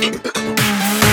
ピッ!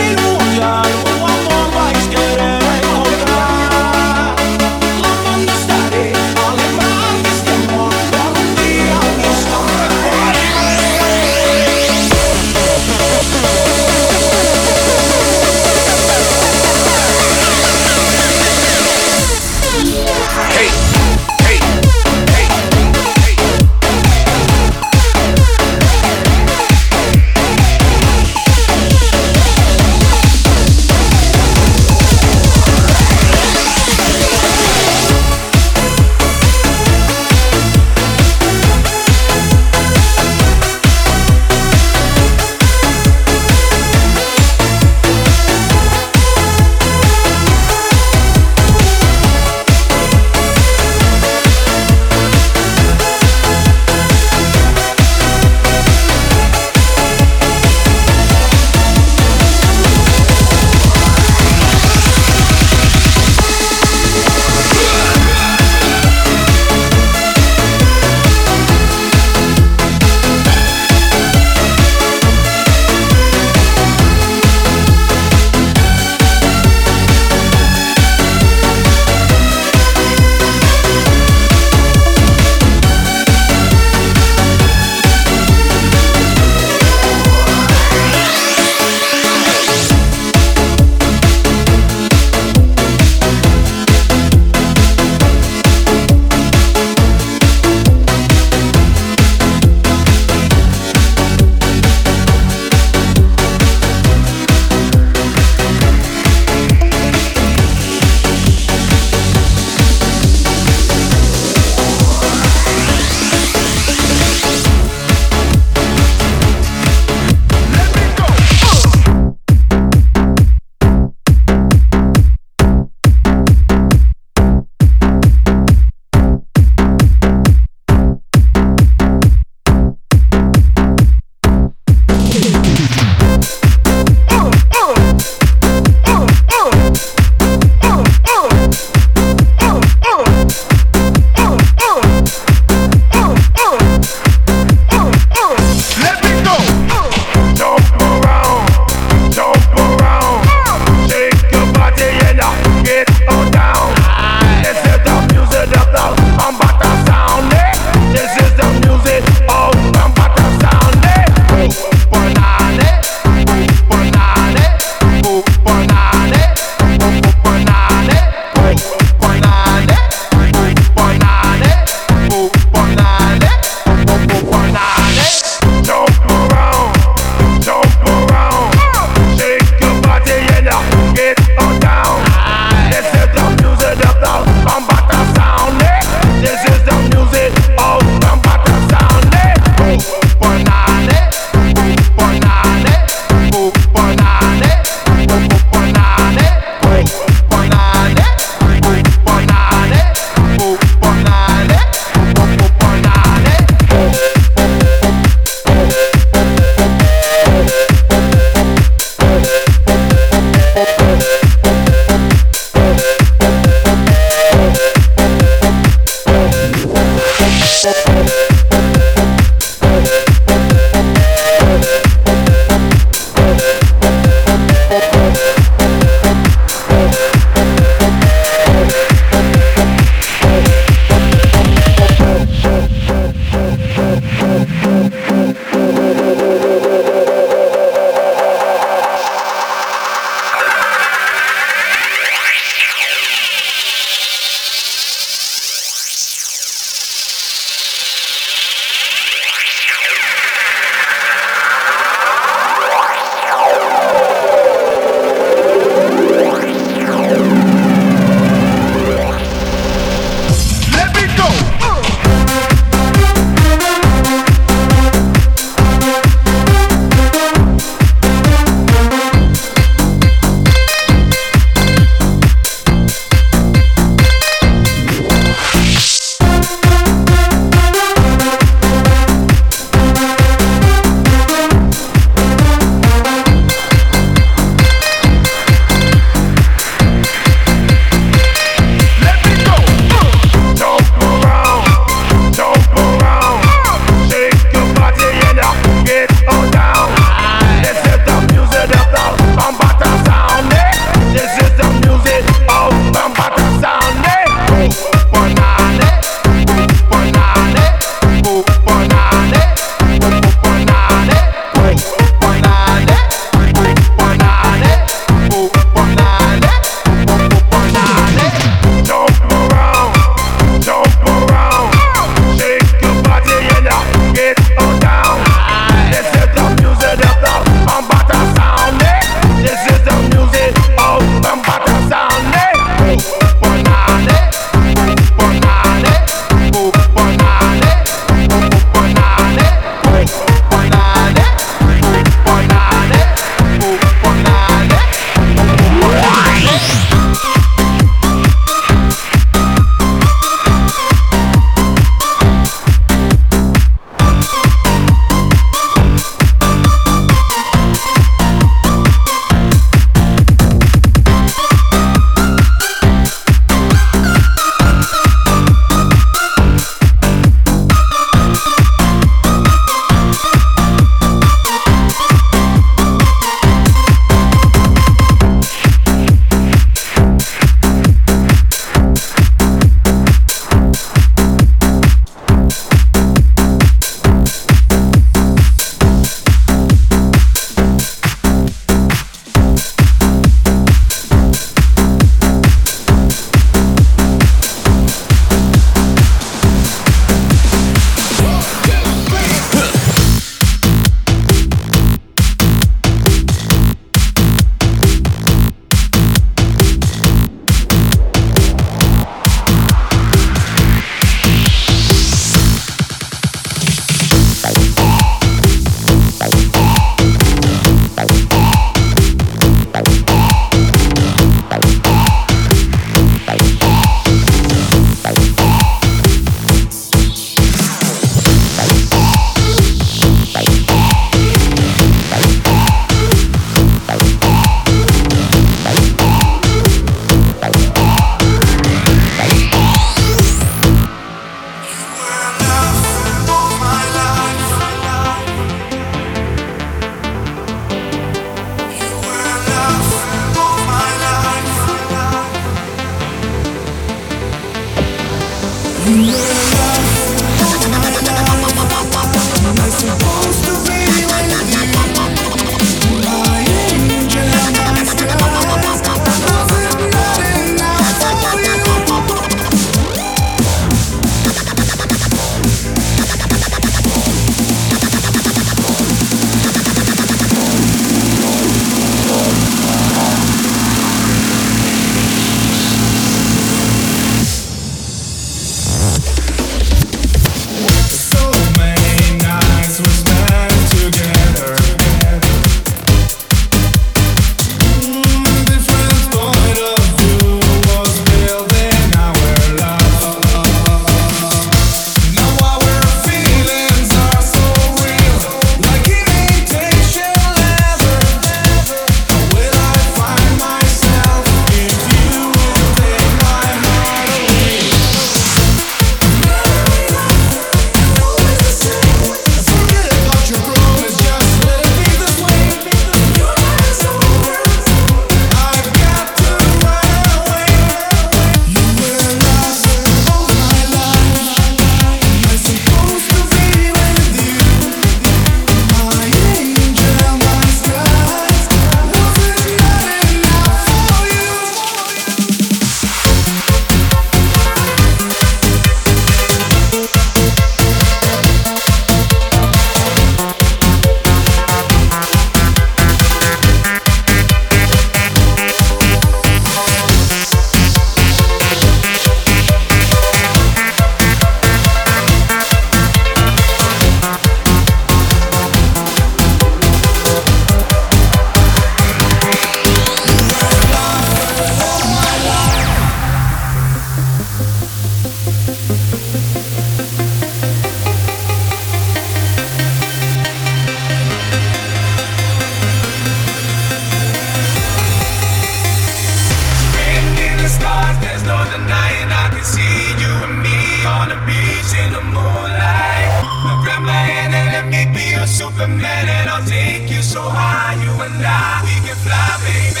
on the beach in the moonlight. Now grab my hand and let me be your Superman, and I'll take you so high, you and I, we can fly, baby.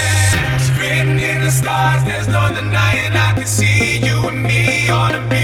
It's in the stars, there's no denying. I can see you and me on the beach.